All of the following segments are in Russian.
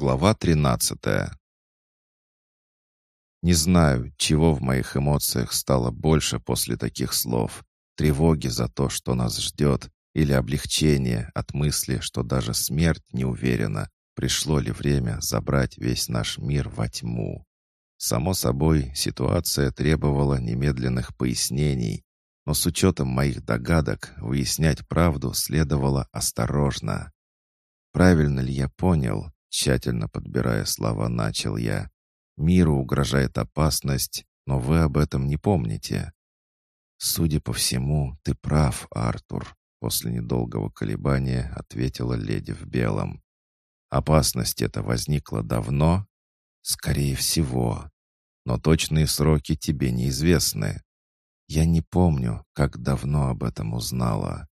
Глава 13 Не знаю, чего в моих эмоциях стало больше после таких слов. Тревоги за то, что нас ждет, или облегчение от мысли, что даже смерть не уверена, пришло ли время забрать весь наш мир во тьму. Само собой, ситуация требовала немедленных пояснений, но с учетом моих догадок выяснять правду следовало осторожно. Правильно ли я понял, Тщательно подбирая слова, начал я. «Миру угрожает опасность, но вы об этом не помните». «Судя по всему, ты прав, Артур», — после недолгого колебания ответила леди в белом. «Опасность эта возникла давно?» «Скорее всего. Но точные сроки тебе неизвестны. Я не помню, как давно об этом узнала.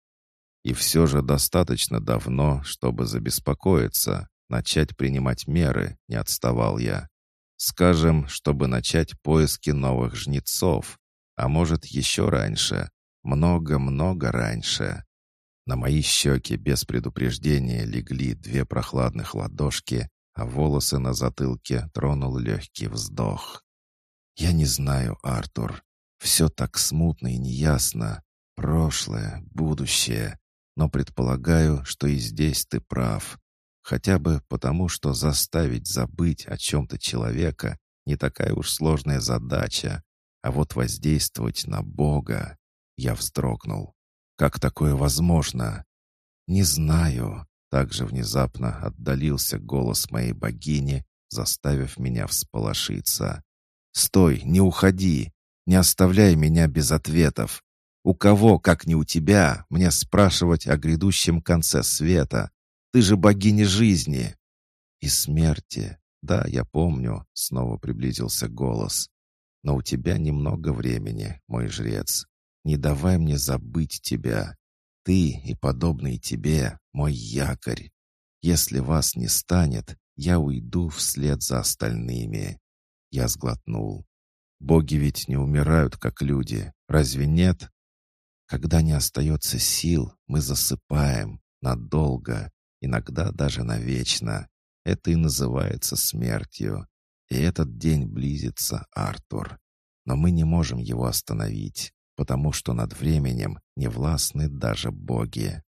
И все же достаточно давно, чтобы забеспокоиться начать принимать меры, не отставал я. Скажем, чтобы начать поиски новых жнецов, а может еще раньше, много-много раньше. На мои щеки без предупреждения легли две прохладных ладошки, а волосы на затылке тронул легкий вздох. «Я не знаю, Артур. Все так смутно и неясно. Прошлое, будущее. Но предполагаю, что и здесь ты прав. Хотя бы потому, что заставить забыть о чем-то человека не такая уж сложная задача, а вот воздействовать на Бога. Я вздрогнул. Как такое возможно? Не знаю. Также внезапно отдалился голос моей богини, заставив меня всполошиться. «Стой, не уходи! Не оставляй меня без ответов! У кого, как не у тебя, мне спрашивать о грядущем конце света, ты же богиня жизни и смерти. Да, я помню, снова приблизился голос. Но у тебя немного времени, мой жрец. Не давай мне забыть тебя. Ты и подобные тебе мой якорь. Если вас не станет, я уйду вслед за остальными. Я сглотнул. Боги ведь не умирают, как люди. Разве нет? Когда не остается сил, мы засыпаем. Надолго иногда даже навечно. Это и называется смертью. И этот день близится, Артур. Но мы не можем его остановить, потому что над временем не властны даже боги.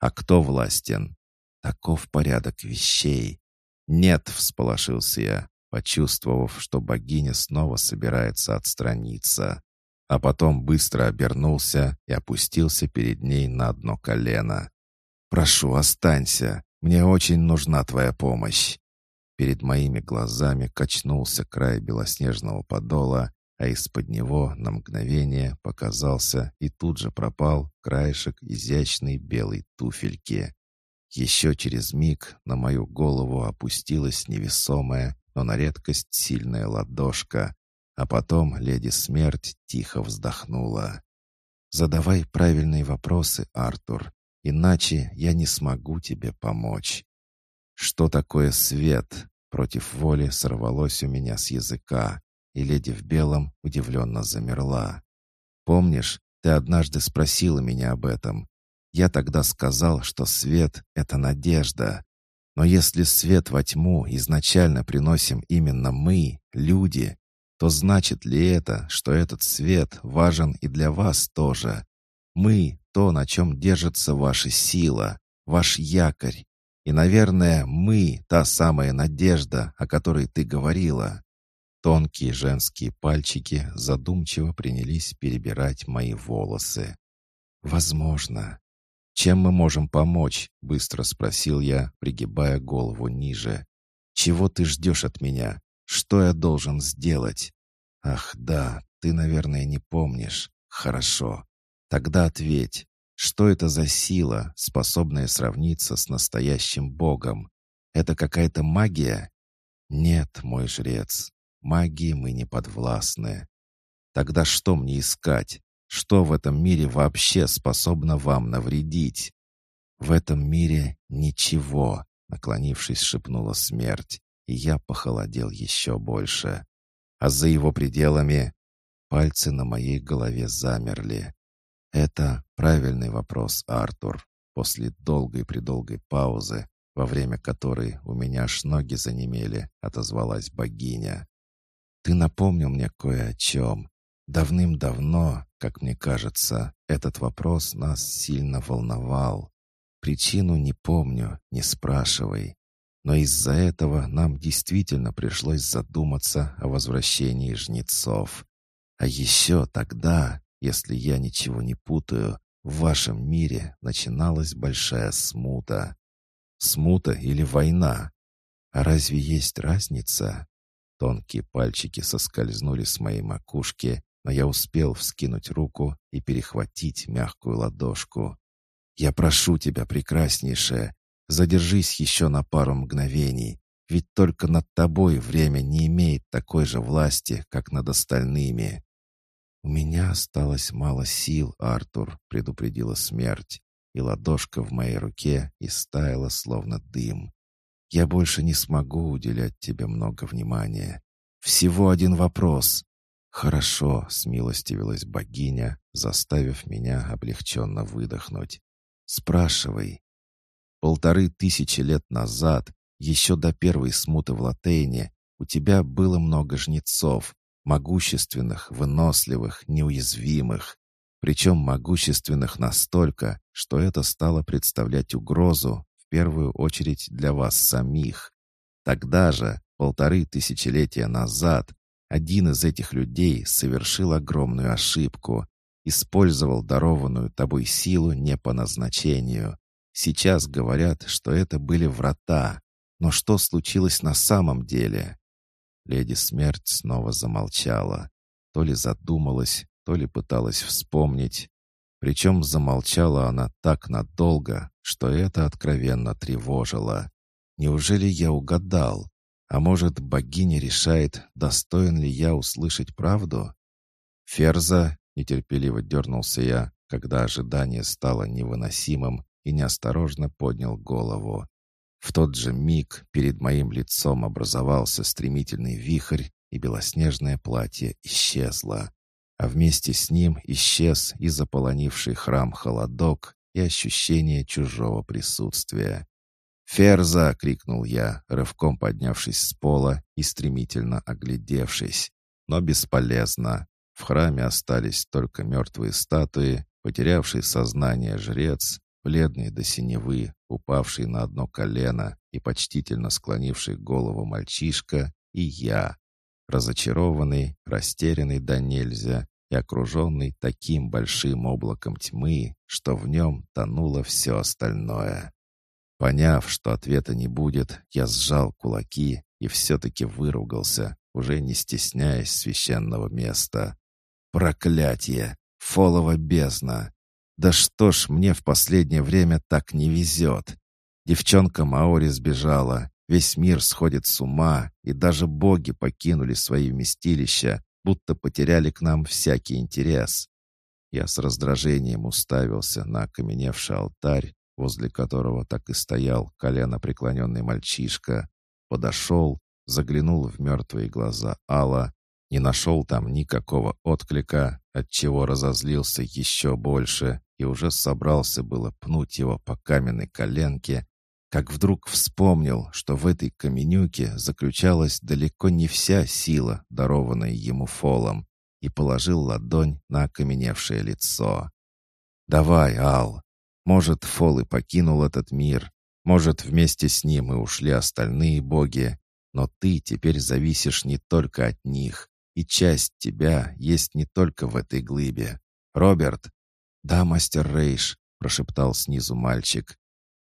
А кто властен? Таков порядок вещей. Нет, всполошился я, почувствовав, что богиня снова собирается отстраниться. А потом быстро обернулся и опустился перед ней на одно колено. «Прошу, останься. Мне очень нужна твоя помощь». Перед моими глазами качнулся край белоснежного подола, а из-под него на мгновение показался и тут же пропал краешек изящной белой туфельки. Еще через миг на мою голову опустилась невесомая, но на редкость сильная ладошка, а потом леди Смерть тихо вздохнула. «Задавай правильные вопросы, Артур. Иначе я не смогу тебе помочь. Что такое свет? Против воли сорвалось у меня с языка, и леди в белом удивленно замерла. Помнишь, ты однажды спросила меня об этом. Я тогда сказал, что свет — это надежда. Но если свет во тьму изначально приносим именно мы, люди, то значит ли это, что этот свет важен и для вас тоже? Мы то, на чем держится ваша сила, ваш якорь. И, наверное, мы — та самая надежда, о которой ты говорила». Тонкие женские пальчики задумчиво принялись перебирать мои волосы. «Возможно. Чем мы можем помочь?» — быстро спросил я, пригибая голову ниже. «Чего ты ждешь от меня? Что я должен сделать?» «Ах, да, ты, наверное, не помнишь. Хорошо. Тогда ответь, что это за сила, способная сравниться с настоящим богом? Это какая-то магия? Нет, мой жрец, магии мы не подвластны. Тогда что мне искать? Что в этом мире вообще способно вам навредить? В этом мире ничего, наклонившись, шепнула смерть, и я похолодел еще больше. А за его пределами пальцы на моей голове замерли. «Это правильный вопрос, Артур», — после долгой-предолгой паузы во время которой у меня аж ноги занемели, отозвалась богиня. «Ты напомнил мне кое о чем. Давным-давно, как мне кажется, этот вопрос нас сильно волновал. Причину не помню, не спрашивай. Но из-за этого нам действительно пришлось задуматься о возвращении жнецов. А еще тогда, если я ничего не путаю, в вашем мире начиналась большая смута. Смута или война? А разве есть разница? Тонкие пальчики соскользнули с моей макушки, но я успел вскинуть руку и перехватить мягкую ладошку. «Я прошу тебя, прекраснейшая, задержись еще на пару мгновений, ведь только над тобой время не имеет такой же власти, как над остальными». «У меня осталось мало сил, Артур», — предупредила смерть, и ладошка в моей руке истаяла, словно дым. «Я больше не смогу уделять тебе много внимания. Всего один вопрос». «Хорошо», — смилостивилась богиня, заставив меня облегченно выдохнуть. «Спрашивай». Полторы тысячи лет назад, еще до первой смуты в Латейне, у тебя было много жнецов, могущественных, выносливых, неуязвимых. Причем могущественных настолько, что это стало представлять угрозу, в первую очередь для вас самих. Тогда же, полторы тысячелетия назад, один из этих людей совершил огромную ошибку, использовал дарованную тобой силу не по назначению. Сейчас говорят, что это были врата. Но что случилось на самом деле? Леди Смерть снова замолчала. То ли задумалась, то ли пыталась вспомнить. Причем замолчала она так надолго, что это откровенно тревожило. Неужели я угадал? А может, богиня решает, достоин ли я услышать правду? Ферза, нетерпеливо дернулся я, когда ожидание стало невыносимым, и неосторожно поднял голову. В тот же миг перед моим лицом образовался стремительный вихрь, и белоснежное платье исчезло. А вместе с ним исчез и заполонивший храм холодок, и ощущение чужого присутствия. «Ферза!» — крикнул я, рывком поднявшись с пола и стремительно оглядевшись. Но бесполезно. В храме остались только мертвые статуи, потерявший сознание жрец бледный до синевы, упавший на одно колено и почтительно склонивший голову мальчишка, и я, разочарованный, растерянный до нельзя и окруженный таким большим облаком тьмы, что в нем тонуло все остальное. Поняв, что ответа не будет, я сжал кулаки и все-таки выругался, уже не стесняясь священного места. «Проклятие! Фолова бездна! Да что ж мне в последнее время так не везет? Девчонка Маори сбежала, весь мир сходит с ума, и даже боги покинули свои вместилища, будто потеряли к нам всякий интерес. Я с раздражением уставился на окаменевший алтарь, возле которого так и стоял колено преклоненный мальчишка, подошел, заглянул в мертвые глаза Алла, не нашел там никакого отклика, отчего разозлился еще больше и уже собрался было пнуть его по каменной коленке, как вдруг вспомнил, что в этой каменюке заключалась далеко не вся сила, дарованная ему фолом, и положил ладонь на окаменевшее лицо. «Давай, Ал. Может, фол и покинул этот мир, может, вместе с ним и ушли остальные боги, но ты теперь зависишь не только от них, и часть тебя есть не только в этой глыбе. Роберт!» «Да, мастер Рейш», — прошептал снизу мальчик.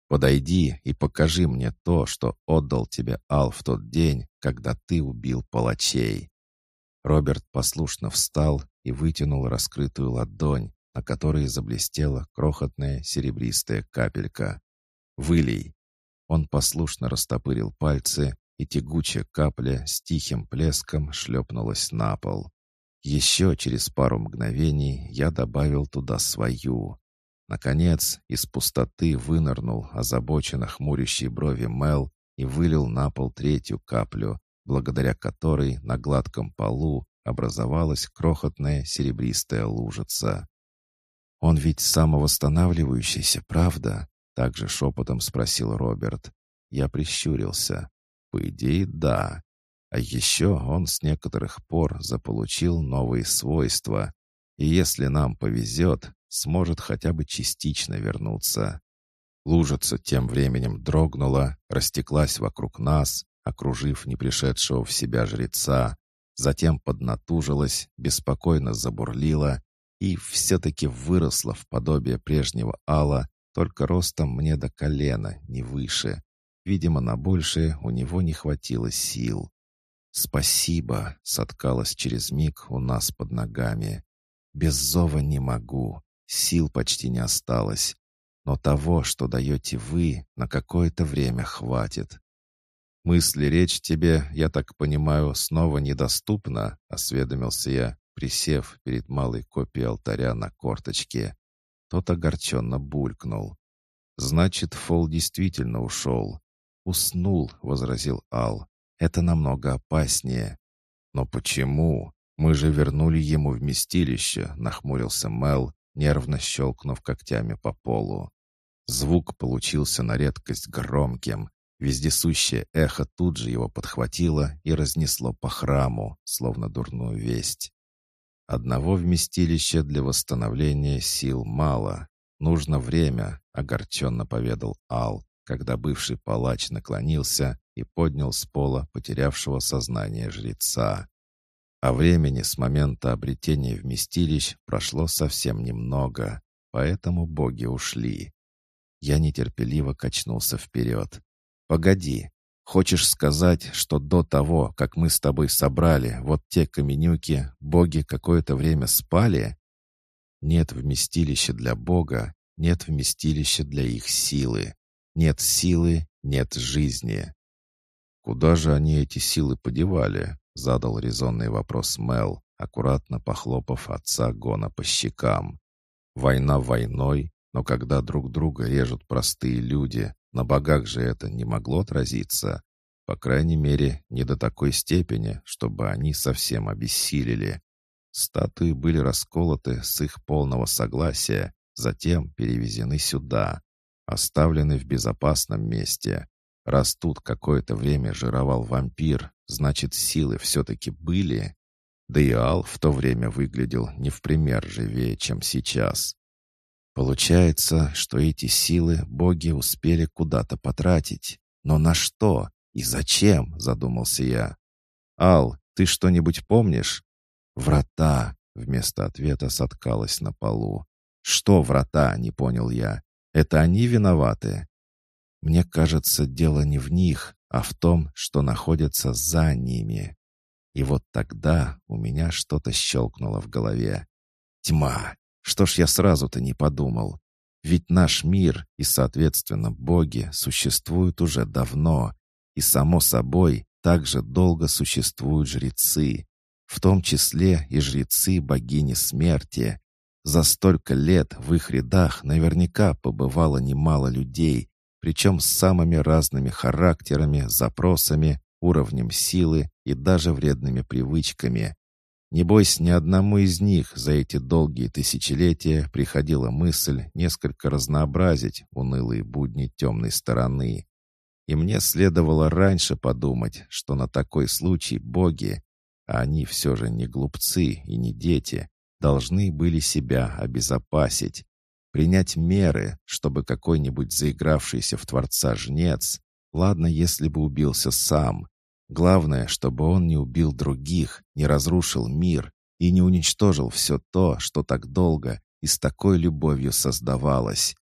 «Подойди и покажи мне то, что отдал тебе Ал в тот день, когда ты убил палачей». Роберт послушно встал и вытянул раскрытую ладонь, на которой заблестела крохотная серебристая капелька. «Вылей!» Он послушно растопырил пальцы, и тягучая капля с тихим плеском шлепнулась на пол. Еще через пару мгновений я добавил туда свою. Наконец, из пустоты вынырнул озабоченно хмурящий брови Мел и вылил на пол третью каплю, благодаря которой на гладком полу образовалась крохотная серебристая лужица. «Он ведь самовосстанавливающийся, правда?» — также шепотом спросил Роберт. Я прищурился. По идее, да. А еще он с некоторых пор заполучил новые свойства. И если нам повезет, сможет хотя бы частично вернуться. Лужица тем временем дрогнула, растеклась вокруг нас, окружив не пришедшего в себя жреца, затем поднатужилась, беспокойно забурлила и все-таки выросла в подобие прежнего Алла, только ростом мне до колена, не выше. Видимо, на большее у него не хватило сил. «Спасибо!» — соткалось через миг у нас под ногами. «Без зова не могу, сил почти не осталось, но того, что даете вы, на какое-то время хватит. «Мысли речь тебе, я так понимаю, снова недоступна?» — осведомился я, присев перед малой копией алтаря на корточке. Тот огорченно булькнул. «Значит, Фол действительно ушел». «Уснул», — возразил Ал. «Это намного опаснее». «Но почему? Мы же вернули ему вместилище», — нахмурился Мел, нервно щелкнув когтями по полу. Звук получился на редкость громким, Вездесущее эхо тут же его подхватило и разнесло по храму, словно дурную весть. Одного вместилища для восстановления сил мало. Нужно время, огорченно поведал Ал, когда бывший палач наклонился и поднял с пола потерявшего сознание жреца. А времени с момента обретения вместилищ прошло совсем немного, поэтому боги ушли. Я нетерпеливо качнулся вперед. «Погоди, хочешь сказать, что до того, как мы с тобой собрали вот те каменюки, боги какое-то время спали?» Нет вместилища для Бога, нет вместилища для их силы. Нет силы, нет жизни. «Куда же они эти силы подевали?» — задал резонный вопрос Мел, аккуратно похлопав отца Гона по щекам. «Война войной, но когда друг друга режут простые люди, на богах же это не могло отразиться. По крайней мере, не до такой степени, чтобы они совсем обессилели. Статуи были расколоты с их полного согласия, затем перевезены сюда, оставлены в безопасном месте. Раз тут какое-то время жировал вампир, значит, силы все-таки были. Да и Ал в то время выглядел не в пример живее, чем сейчас. Получается, что эти силы боги успели куда-то потратить. Но на что и зачем, задумался я. Ал, ты что-нибудь помнишь? Врата, вместо ответа соткалась на полу. Что врата, не понял я. Это они виноваты? Мне кажется, дело не в них, а в том, что находятся за ними. И вот тогда у меня что-то щелкнуло в голове. Тьма, что ж я сразу-то не подумал? Ведь наш мир и, соответственно, боги существуют уже давно, и, само собой, также долго существуют жрецы, в том числе и жрецы богини смерти. За столько лет в их рядах наверняка побывало немало людей, причем с самыми разными характерами, запросами, уровнем силы и даже вредными привычками. Небось, ни одному из них за эти долгие тысячелетия приходила мысль несколько разнообразить унылые будни темной стороны. И мне следовало раньше подумать, что на такой случай боги, а они все же не глупцы и не дети, должны были себя обезопасить, принять меры, чтобы какой-нибудь заигравшийся в Творца жнец, ладно, если бы убился сам, Главное, чтобы он не убил других, не разрушил мир и не уничтожил все то, что так долго и с такой любовью создавалось.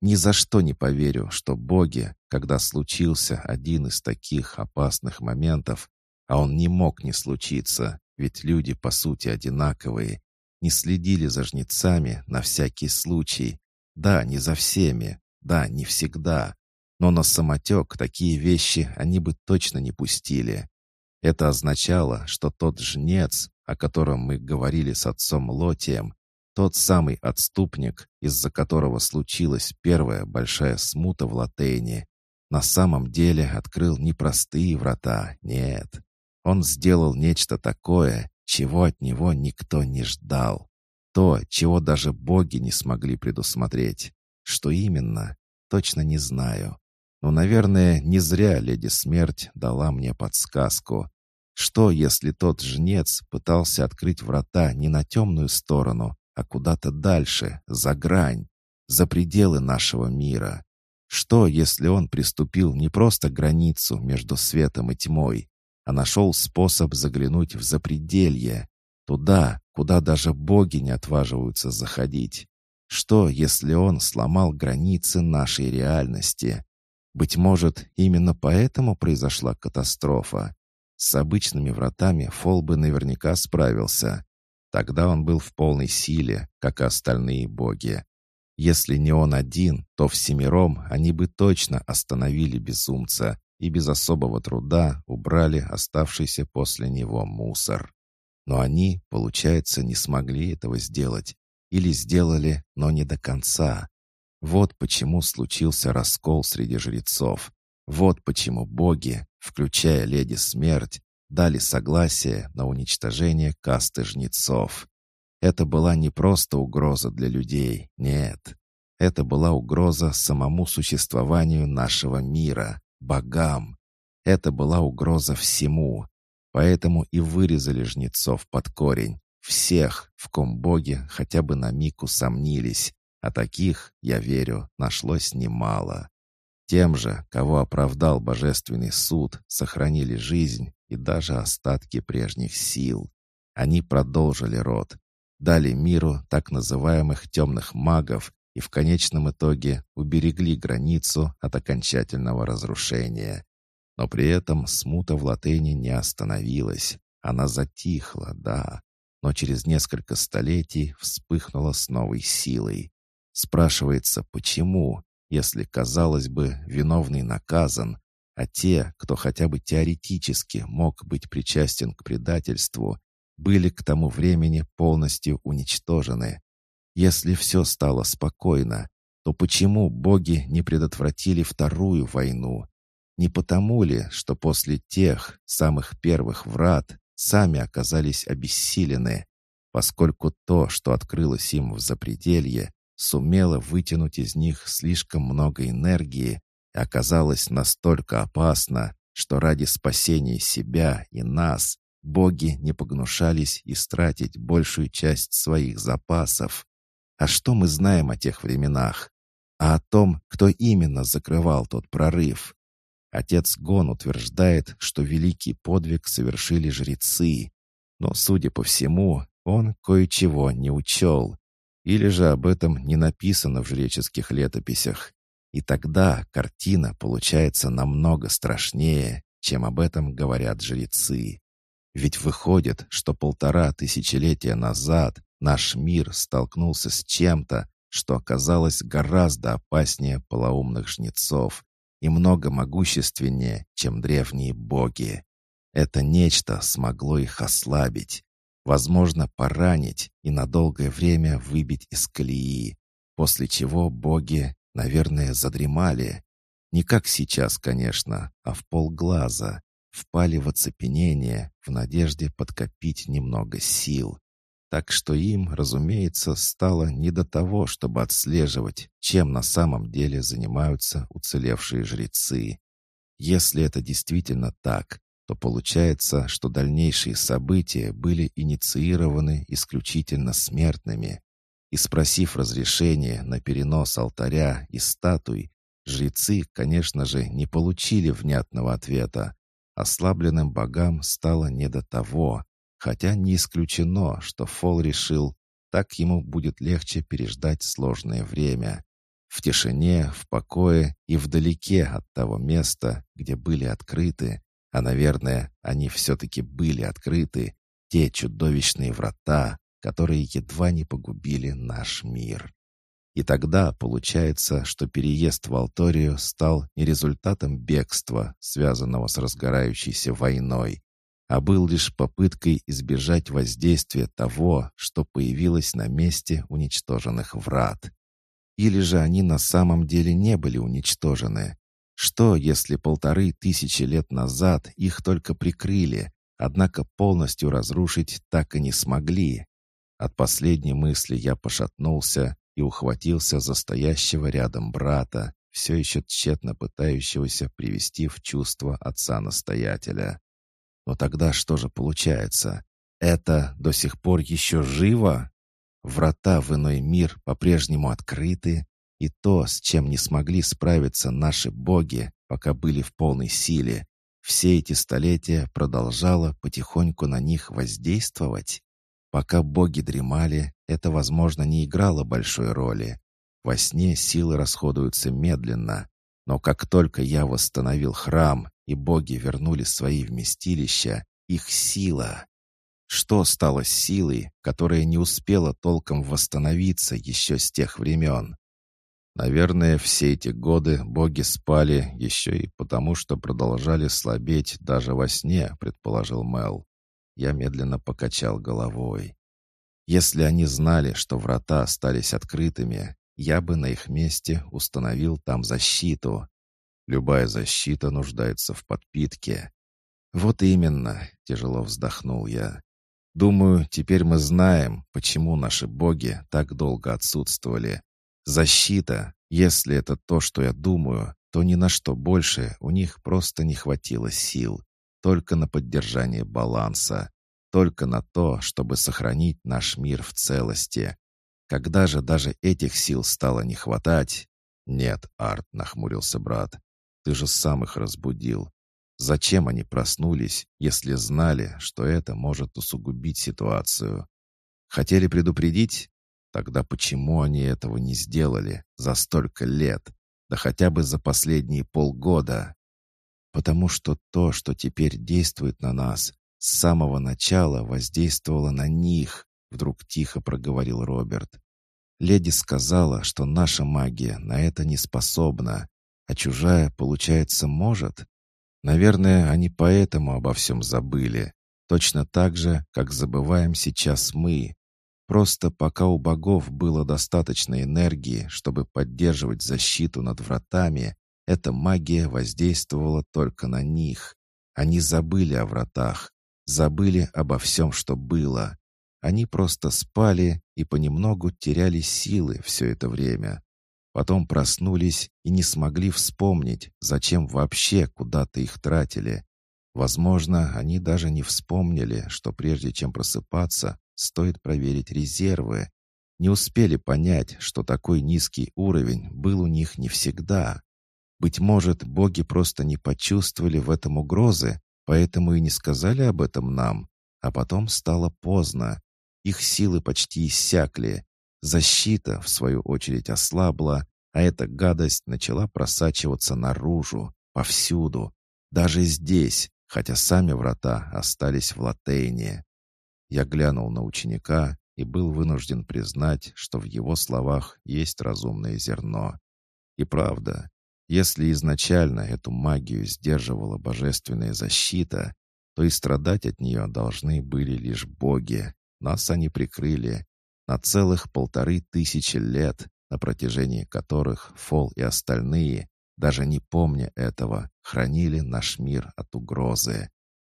Ни за что не поверю, что боги, когда случился один из таких опасных моментов, а он не мог не случиться, ведь люди по сути одинаковые, не следили за жнецами на всякий случай. Да, не за всеми, да, не всегда, но на самотек такие вещи они бы точно не пустили. Это означало, что тот жнец, о котором мы говорили с отцом Лотием, тот самый отступник, из-за которого случилась первая большая смута в Латейне, на самом деле открыл не простые врата, нет. Он сделал нечто такое, чего от него никто не ждал. То, чего даже боги не смогли предусмотреть. Что именно, точно не знаю Но, наверное, не зря леди Смерть дала мне подсказку. Что, если тот жнец пытался открыть врата не на темную сторону, а куда-то дальше, за грань, за пределы нашего мира? Что, если он приступил не просто границу между светом и тьмой, а нашел способ заглянуть в запределье, туда, куда даже боги не отваживаются заходить? Что, если он сломал границы нашей реальности? Быть может, именно поэтому произошла катастрофа. С обычными вратами Фол бы наверняка справился. Тогда он был в полной силе, как и остальные боги. Если не он один, то всемиром они бы точно остановили безумца и без особого труда убрали оставшийся после него мусор. Но они, получается, не смогли этого сделать. Или сделали, но не до конца. Вот почему случился раскол среди жрецов. Вот почему боги, включая Леди Смерть, дали согласие на уничтожение касты жнецов. Это была не просто угроза для людей, нет. Это была угроза самому существованию нашего мира, богам. Это была угроза всему. Поэтому и вырезали жнецов под корень. Всех, в ком боги хотя бы на миг усомнились. А таких, я верю, нашлось немало. Тем же, кого оправдал божественный суд, сохранили жизнь и даже остатки прежних сил. Они продолжили род, дали миру так называемых темных магов и в конечном итоге уберегли границу от окончательного разрушения. Но при этом смута в Латыни не остановилась. Она затихла, да, но через несколько столетий вспыхнула с новой силой. Спрашивается, почему, если, казалось бы, виновный наказан, а те, кто хотя бы теоретически мог быть причастен к предательству, были к тому времени полностью уничтожены. Если все стало спокойно, то почему боги не предотвратили вторую войну? Не потому ли, что после тех, самых первых врат, сами оказались обессилены, поскольку то, что открылось им в запределье, сумело вытянуть из них слишком много энергии и оказалось настолько опасно, что ради спасения себя и нас боги не погнушались истратить большую часть своих запасов. А что мы знаем о тех временах? А о том, кто именно закрывал тот прорыв? Отец Гон утверждает, что великий подвиг совершили жрецы, но, судя по всему, он кое-чего не учел. Или же об этом не написано в жреческих летописях. И тогда картина получается намного страшнее, чем об этом говорят жрецы. Ведь выходит, что полтора тысячелетия назад наш мир столкнулся с чем-то, что оказалось гораздо опаснее полоумных жнецов и много могущественнее, чем древние боги. Это нечто смогло их ослабить, возможно, поранить и на долгое время выбить из колеи, после чего боги, наверное, задремали. Не как сейчас, конечно, а в полглаза, впали в оцепенение в надежде подкопить немного сил. Так что им, разумеется, стало не до того, чтобы отслеживать, чем на самом деле занимаются уцелевшие жрецы. Если это действительно так, то получается, что дальнейшие события были инициированы исключительно смертными. И спросив разрешения на перенос алтаря и статуй, жрецы, конечно же, не получили внятного ответа. Ослабленным богам стало не до того, хотя не исключено, что Фол решил, так ему будет легче переждать сложное время. В тишине, в покое и вдалеке от того места, где были открыты, а, наверное, они все-таки были открыты, те чудовищные врата, которые едва не погубили наш мир. И тогда получается, что переезд в Алторию стал не результатом бегства, связанного с разгорающейся войной, а был лишь попыткой избежать воздействия того, что появилось на месте уничтоженных врат. Или же они на самом деле не были уничтожены, что, если полторы тысячи лет назад их только прикрыли, однако полностью разрушить так и не смогли? От последней мысли я пошатнулся и ухватился за стоящего рядом брата, все еще тщетно пытающегося привести в чувство отца-настоятеля. Но тогда что же получается? Это до сих пор еще живо? Врата в иной мир по-прежнему открыты, и то, с чем не смогли справиться наши боги, пока были в полной силе, все эти столетия продолжало потихоньку на них воздействовать. Пока боги дремали, это, возможно, не играло большой роли. Во сне силы расходуются медленно, но как только я восстановил храм и боги вернули свои вместилища, их сила что стало силой, которая не успела толком восстановиться еще с тех времен? Наверное, все эти годы боги спали еще и потому, что продолжали слабеть даже во сне, предположил Мел. Я медленно покачал головой. Если они знали, что врата остались открытыми, я бы на их месте установил там защиту. Любая защита нуждается в подпитке. Вот именно, тяжело вздохнул я. Думаю, теперь мы знаем, почему наши боги так долго отсутствовали. Защита, если это то, что я думаю, то ни на что больше у них просто не хватило сил. Только на поддержание баланса. Только на то, чтобы сохранить наш мир в целости. Когда же даже этих сил стало не хватать... «Нет, Арт», — нахмурился брат, — «ты же сам их разбудил. Зачем они проснулись, если знали, что это может усугубить ситуацию? Хотели предупредить? Тогда почему они этого не сделали за столько лет? Да хотя бы за последние полгода? Потому что то, что теперь действует на нас, с самого начала воздействовало на них, вдруг тихо проговорил Роберт. Леди сказала, что наша магия на это не способна, а чужая, получается, может. Наверное, они поэтому обо всем забыли. Точно так же, как забываем сейчас мы. Просто пока у богов было достаточно энергии, чтобы поддерживать защиту над вратами, эта магия воздействовала только на них. Они забыли о вратах, забыли обо всем, что было. Они просто спали и понемногу теряли силы все это время. Потом проснулись и не смогли вспомнить, зачем вообще куда-то их тратили. Возможно, они даже не вспомнили, что прежде чем просыпаться, стоит проверить резервы. Не успели понять, что такой низкий уровень был у них не всегда. Быть может, боги просто не почувствовали в этом угрозы, поэтому и не сказали об этом нам. А потом стало поздно. Их силы почти иссякли, Защита, в свою очередь, ослабла, а эта гадость начала просачиваться наружу, повсюду, даже здесь, хотя сами врата остались в Латейне. Я глянул на ученика и был вынужден признать, что в его словах есть разумное зерно. И правда, если изначально эту магию сдерживала божественная защита, то и страдать от нее должны были лишь боги. Нас они прикрыли, на целых полторы тысячи лет, на протяжении которых Фол и остальные, даже не помня этого, хранили наш мир от угрозы.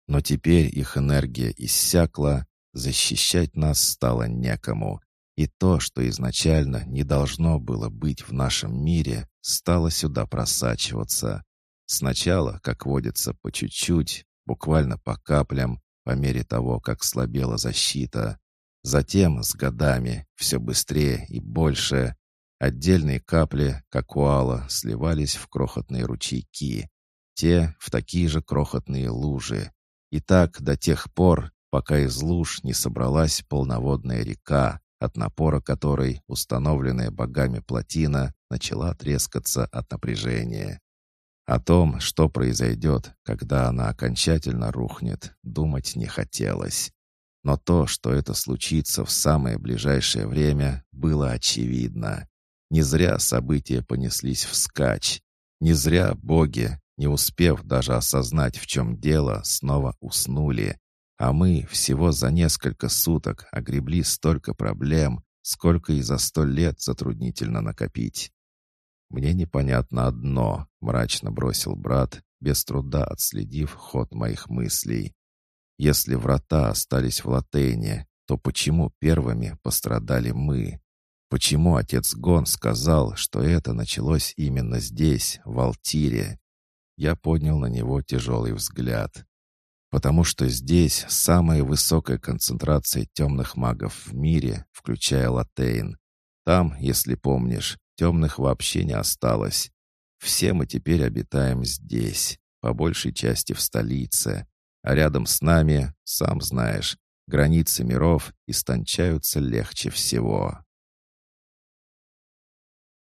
Но теперь их энергия иссякла, защищать нас стало некому, и то, что изначально не должно было быть в нашем мире, стало сюда просачиваться. Сначала, как водится, по чуть-чуть, буквально по каплям, по мере того, как слабела защита, Затем, с годами, все быстрее и больше, отдельные капли, как уала, сливались в крохотные ручейки, те в такие же крохотные лужи. И так до тех пор, пока из луж не собралась полноводная река, от напора которой установленная богами плотина начала трескаться от напряжения. О том, что произойдет, когда она окончательно рухнет, думать не хотелось. Но то, что это случится в самое ближайшее время, было очевидно. Не зря события понеслись вскачь. Не зря боги, не успев даже осознать, в чем дело, снова уснули. А мы всего за несколько суток огребли столько проблем, сколько и за сто лет затруднительно накопить. «Мне непонятно одно», — мрачно бросил брат, без труда отследив ход моих мыслей. Если врата остались в Латейне, то почему первыми пострадали мы? Почему отец Гон сказал, что это началось именно здесь, в Алтире? Я поднял на него тяжелый взгляд. Потому что здесь самая высокая концентрация темных магов в мире, включая Латейн. Там, если помнишь, темных вообще не осталось. Все мы теперь обитаем здесь, по большей части в столице. А рядом с нами, сам знаешь, границы миров истончаются легче всего.